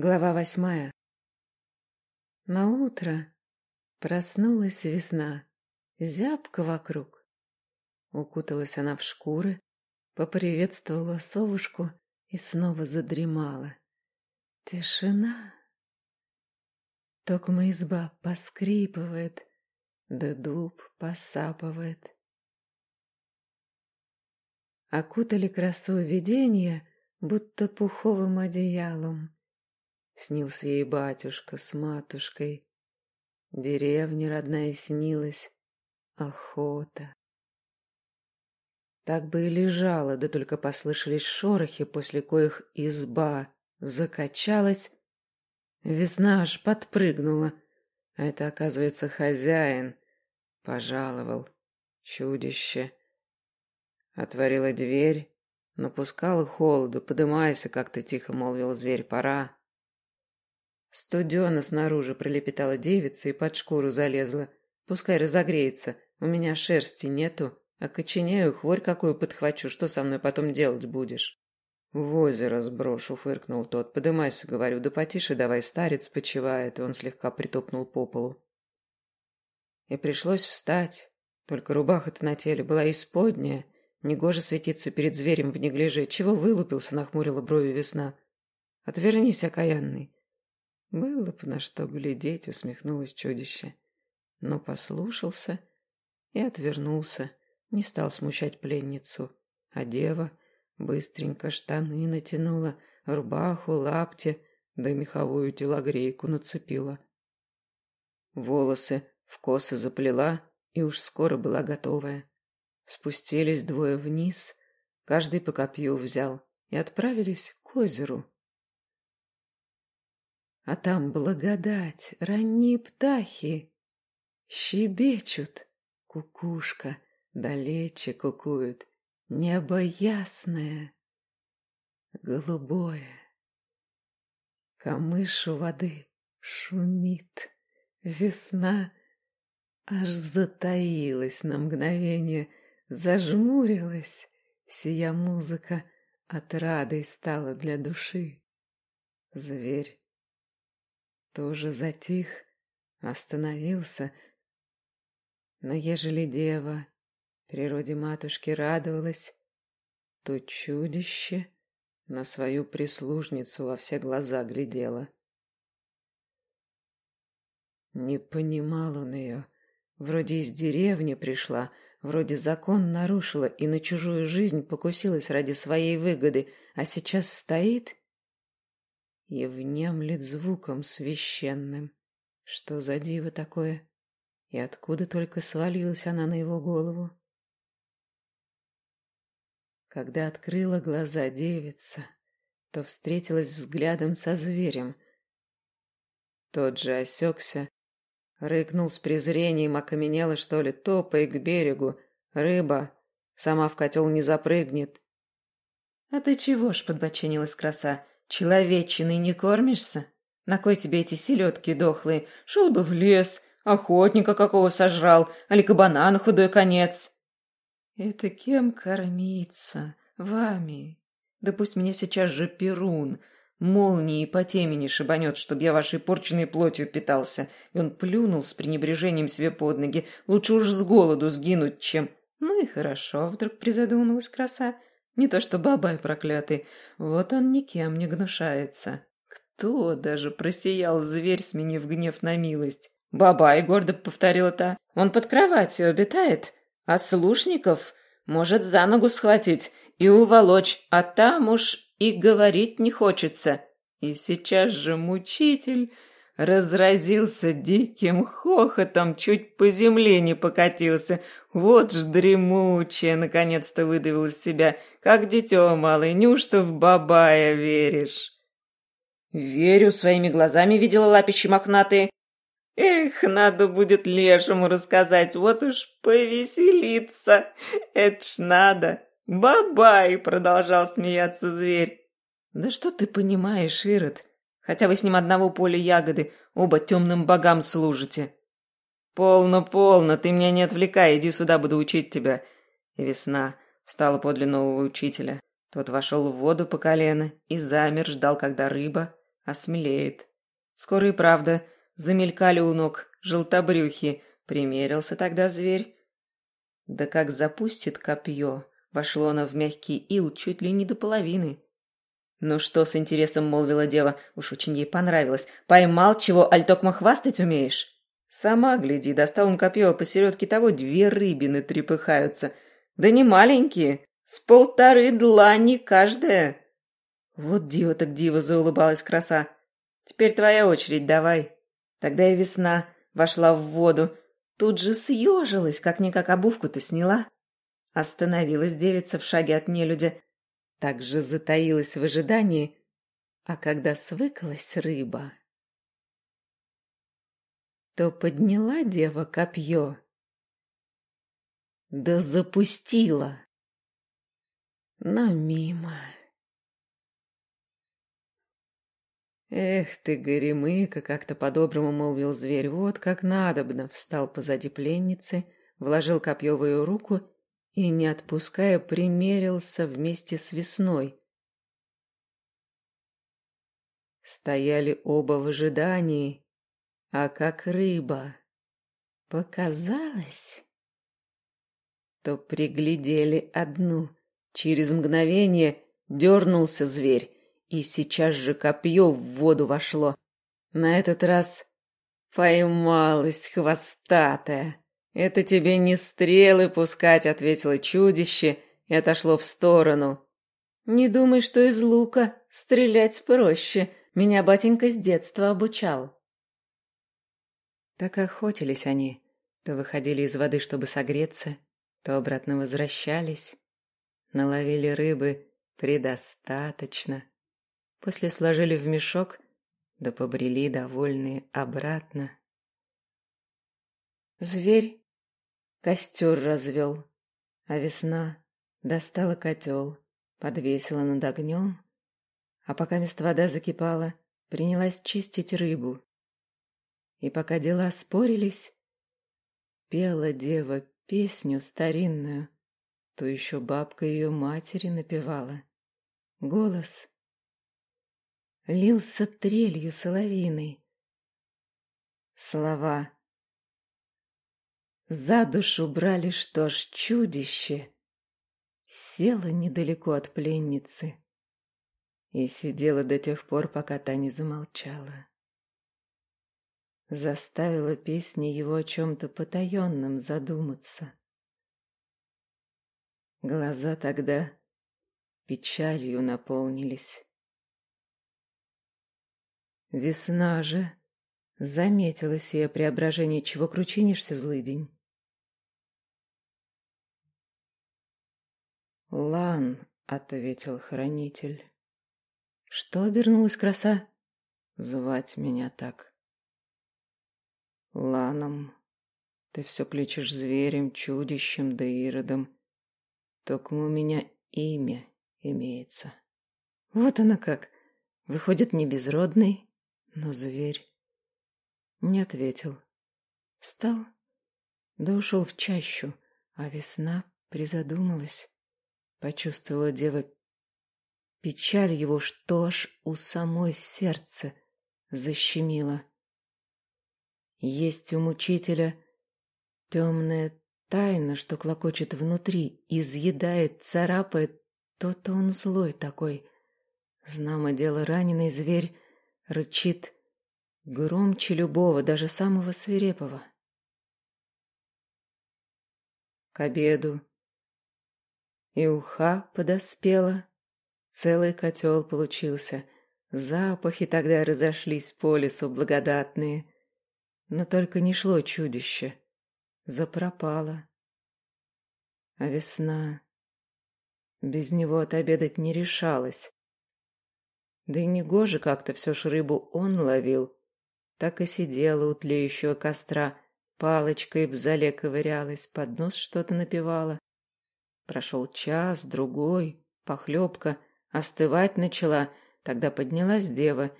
Глава восьмая. На утро проснулась весна, зябко вокруг. Укуталась она в шкуры, поприветствовала совушку и снова задремала. Тишина. Токма изба поскрипывает, да дуб посапывает. Окутали красу видения, будто пуховым одеялом. Снился ей батюшка с матушкой. Деревня родная снилась, охота. Так бы и лежала, да только послышались шорохи, после коих изба закачалась. Весна аж подпрыгнула, а это, оказывается, хозяин. Пожаловал. Чудище. Отворила дверь, напускала холоду. «Подымайся», — как-то тихо молвил зверь, — «пора». Студено снаружи пролепетала девица и под шкуру залезла. Пускай разогреется, у меня шерсти нету, а коченею хворь какую подхвачу, что со мной потом делать будешь? В озеро сброшу, фыркнул тот. Подымайся, говорю, да потише давай, старец почивает, он слегка притопнул по полу. И пришлось встать, только рубаха-то на теле была исподняя, негоже светиться перед зверем в неглиже. Чего вылупился, нахмурила брови весна. Отвернись, окаянный. Было бы на что глядеть, усмехнулось чудище. Но послушался и отвернулся, не стал смущать пленницу. А дева быстренько штаны натянула, рубаху, лапти, да меховую телогрейку нацепила. Волосы в косы заплела и уж скоро была готовая. Спустились двое вниз, каждый по копью взял и отправились к озеру. А там благодать, ранние птахи. Щебечут, кукушка далече кукует, небо ясное, голубое. Камыш у воды шумит, весна аж затаилась на мгновение, зажмурилась, сия музыка отрадой стала для души. Зверь тоже затих, остановился. Но ежели дева природе матушки радовалась, то чудище на свою прислужницу во все глаза глядело. Не понимал он ее. Вроде из деревни пришла, вроде закон нарушила и на чужую жизнь покусилась ради своей выгоды, а сейчас стоит и внемлет звуком священным. Что за диво такое? И откуда только свалилась она на его голову? Когда открыла глаза девица, то встретилась взглядом со зверем. Тот же осекся, рыкнул с презрением, окаменела, что ли, топай к берегу. Рыба сама в котел не запрыгнет. — А ты чего ж подбоченилась краса? Человечиной не кормишься? На кой тебе эти селедки дохлые? Шел бы в лес, охотника какого сожрал, али кабана на худой конец. Это кем кормиться? Вами. Да пусть меня сейчас же Перун молнией по темени шибанет, чтоб я вашей порченной плотью питался. И он плюнул с пренебрежением себе под ноги. Лучше уж с голоду сгинуть, чем... Ну и хорошо, вдруг призадумалась краса. Не то что бабай проклятый, вот он никем не гнушается. Кто даже просиял зверь, сменив гнев на милость? Бабай, гордо повторила та, он под кроватью обитает, а слушников может за ногу схватить и уволочь, а там уж и говорить не хочется. И сейчас же мучитель разразился диким хохотом, чуть по земле не покатился. Вот ж дремучая, наконец-то выдавил из себя, как дитё малый, неужто в бабая веришь? Верю, своими глазами видела лапищи мохнатые. Эх, надо будет лешему рассказать, вот уж повеселиться. Это ж надо. Бабай, продолжал смеяться зверь. Да что ты понимаешь, Ирод? Хотя вы с ним одного поля ягоды, оба темным богам служите. Полно, полно, ты меня не отвлекай, иди сюда, буду учить тебя. Весна встала подле нового учителя. Тот вошел в воду по колено и замер, ждал, когда рыба осмелеет. Скоро и правда замелькали у ног желтобрюхи, примерился тогда зверь. Да как запустит копье, вошло оно в мягкий ил чуть ли не до половины. «Ну что?» — с интересом молвила дева, уж очень ей понравилось. «Поймал чего, альтокма хвастать умеешь?» «Сама гляди, достал он копье, а посередке того две рыбины трепыхаются. Да не маленькие, с полторы длани каждая». «Вот диво так диво!» — заулыбалась краса. «Теперь твоя очередь, давай». Тогда и весна вошла в воду. Тут же съежилась, как-никак обувку-то сняла. Остановилась девица в шаге от нелюдя, также затаилась в ожидании, а когда свыкалась рыба, то подняла дева копье, да запустила, но мимо. «Эх ты, горемыка!» — как-то по-доброму молвил зверь. «Вот как надобно!» — встал позади пленницы, вложил копье в ее руку и, не отпуская, примерился вместе с весной. Стояли оба в ожидании, а как рыба показалось, то приглядели одну. Через мгновение дернулся зверь, и сейчас же копье в воду вошло. На этот раз поймалась хвостатая. «Это тебе не стрелы пускать», — ответило чудище и отошло в сторону. «Не думай, что из лука стрелять проще. Меня батенька с детства обучал». Так охотились они. То выходили из воды, чтобы согреться, то обратно возвращались. Наловили рыбы предостаточно. После сложили в мешок, да побрели довольные обратно. Зверь Костер развел, а весна достала котел, подвесила над огнем, а пока мест вода закипала, принялась чистить рыбу. И пока дела спорились, пела дева песню старинную, то еще бабка ее матери напевала. Голос лился трелью соловиной. Слова за душу брали, что ж, чудище. Села недалеко от пленницы и сидела до тех пор, пока та не замолчала. Заставила песни его о чем-то потаенном задуматься. Глаза тогда печалью наполнились. Весна же заметила сие преображение, чего кручинишься, злый день. «Лан», — ответил хранитель. «Что обернулась краса?» «Звать меня так». «Ланом. Ты все кличешь зверем, чудищем да иродом. Только у меня имя имеется». «Вот она как. Выходит, не безродный, но зверь». Не ответил. Встал, да ушел в чащу, а весна призадумалась. Почувствовала дева печаль его, что аж у самой сердце защемило. Есть у мучителя темная тайна, что клокочет внутри, изъедает, царапает, то-то он злой такой. Знамо дело, раненый зверь рычит громче любого, даже самого свирепого. К обеду и уха подоспела. Целый котел получился. Запахи тогда разошлись по лесу благодатные. Но только не шло чудище. Запропало. А весна... Без него отобедать не решалась. Да и негоже как-то все ж рыбу он ловил. Так и сидела у тлеющего костра, палочкой в зале ковырялась, под нос что-то напевала. Прошел час, другой, похлебка, остывать начала, тогда поднялась дева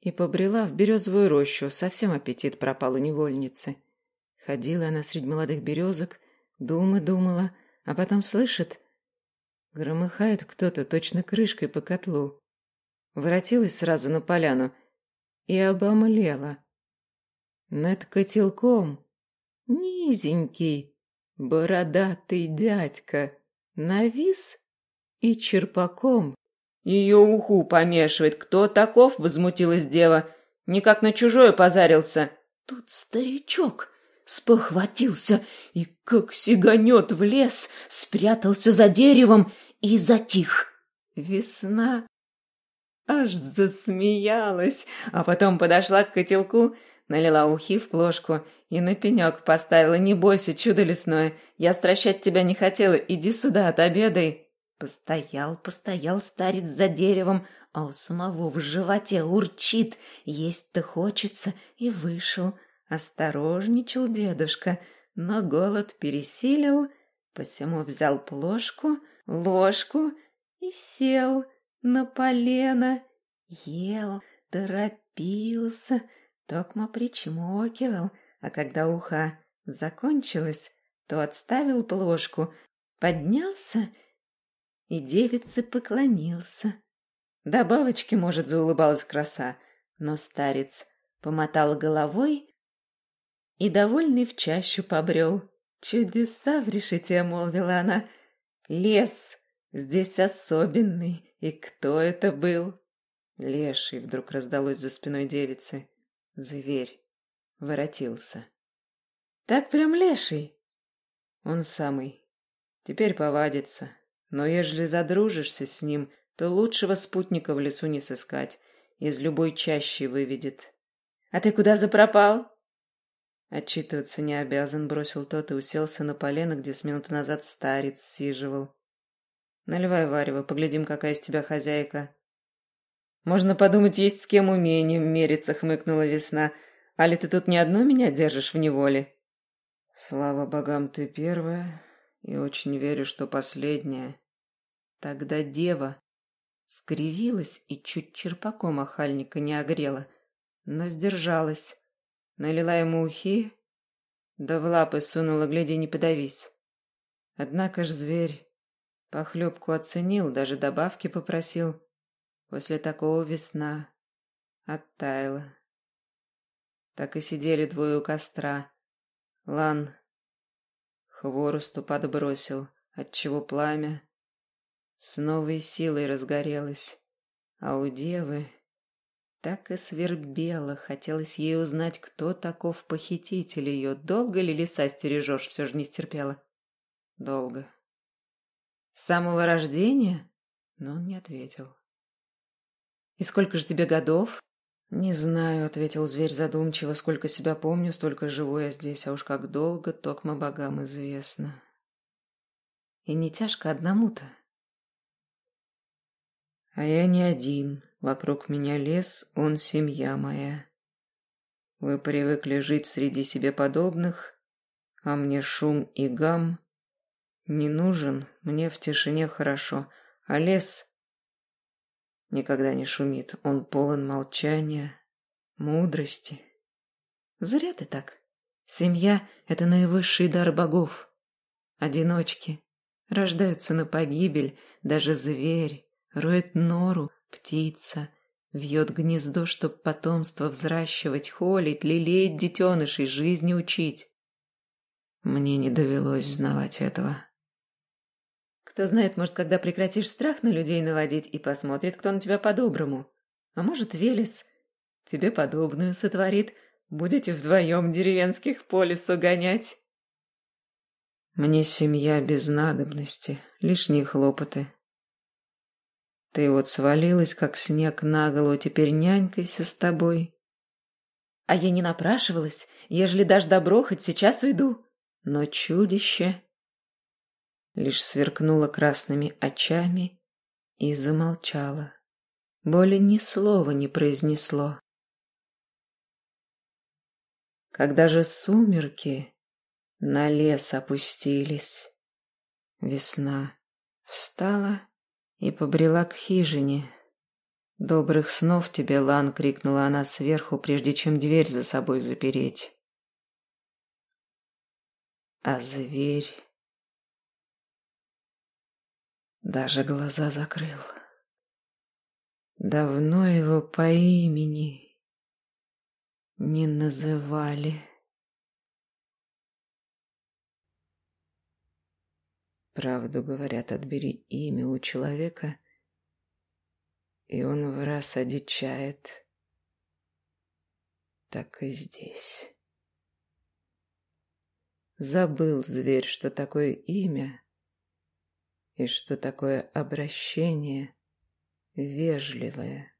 и побрела в березовую рощу, совсем аппетит пропал у невольницы. Ходила она среди молодых березок, думы думала, а потом слышит, громыхает кто-то точно крышкой по котлу. Воротилась сразу на поляну и обомлела. Над котелком низенький, бородатый дядька навис и черпаком ее уху помешивает. Кто таков? Возмутилась дева. Никак на чужое позарился. Тут старичок спохватился и, как сиганет в лес, спрятался за деревом и затих. Весна аж засмеялась, а потом подошла к котелку, налила ухи в плошку и на пенек поставила. «Не бойся, чудо лесное, я стращать тебя не хотела, иди сюда, отобедай». Постоял, постоял старец за деревом, а у самого в животе урчит, есть-то хочется, и вышел. Осторожничал дедушка, но голод пересилил, посему взял плошку, ложку и сел на полено. Ел, торопился, токмо причмокивал, а когда уха закончилась, то отставил плошку, поднялся и девице поклонился. Добавочки, может, заулыбалась краса, но старец помотал головой и, довольный в чащу, побрел. «Чудеса в решете», — молвила она. «Лес здесь особенный, и кто это был?» Леший вдруг раздалось за спиной девицы. Зверь воротился. «Так прям леший?» «Он самый. Теперь повадится, но ежели задружишься с ним, то лучшего спутника в лесу не сыскать. Из любой чащи выведет. «А ты куда запропал?» Отчитываться не обязан, бросил тот и уселся на полено, где с минуту назад старец сиживал. «Наливай варево, поглядим, какая из тебя хозяйка». «Можно подумать, есть с кем умением мериться», — хмыкнула весна. «А ли ты тут не одну меня держишь в неволе?» «Слава богам, ты первая, и очень верю, что последняя. Тогда дева скривилась и чуть черпаком охальника не огрела, но сдержалась. Налила ему ухи, да в лапы сунула, гляди, не подавись. Однако ж зверь похлебку оценил, даже добавки попросил. После такого весна оттаяла. Так и сидели двое у костра. Лан хворосту подбросил, отчего пламя с новой силой разгорелось, а у девы так и свербело, хотелось ей узнать, кто таков похититель ее. Долго ли леса стережешь, все же не стерпела. Долго. С самого рождения? Но он не ответил. «И сколько же тебе годов?» «Не знаю», — ответил зверь задумчиво. «Сколько себя помню, столько живу я здесь, а уж как долго, токмо богам известно». «И не тяжко одному-то?» А я не один. Вокруг меня лес, он семья моя. Вы привыкли жить среди себе подобных, а мне шум и гам не нужен, мне в тишине хорошо, а лес никогда не шумит, он полон молчания, мудрости. Зря ты так. Семья — это наивысший дар богов. Одиночки рождаются на погибель, даже зверь Роет нору, птица, вьет гнездо, чтоб потомство взращивать, холить, лелеять детенышей, жизни учить. Мне не довелось знавать этого. Кто знает, может, когда прекратишь страх на людей наводить и посмотрит, кто на тебя по-доброму. А может, Велес тебе подобную сотворит, будете вдвоем деревенских по лесу гонять. Мне семья без надобности, лишние хлопоты. Ты вот свалилась, как снег на голову, теперь нянькайся с тобой. А я не напрашивалась, ежели дашь добро, хоть сейчас уйду. Но чудище лишь сверкнуло красными очами и замолчало. Более ни слова не произнесло. Когда же сумерки на лес опустились, весна встала и побрела к хижине. «Добрых снов тебе, Лан!» — крикнула она сверху, прежде чем дверь за собой запереть. А зверь даже глаза закрыл. Давно его по имени не называли. Правду говорят, отбери имя у человека, и он в раз одичает. Так и здесь. Забыл зверь, что такое имя и что такое обращение вежливое.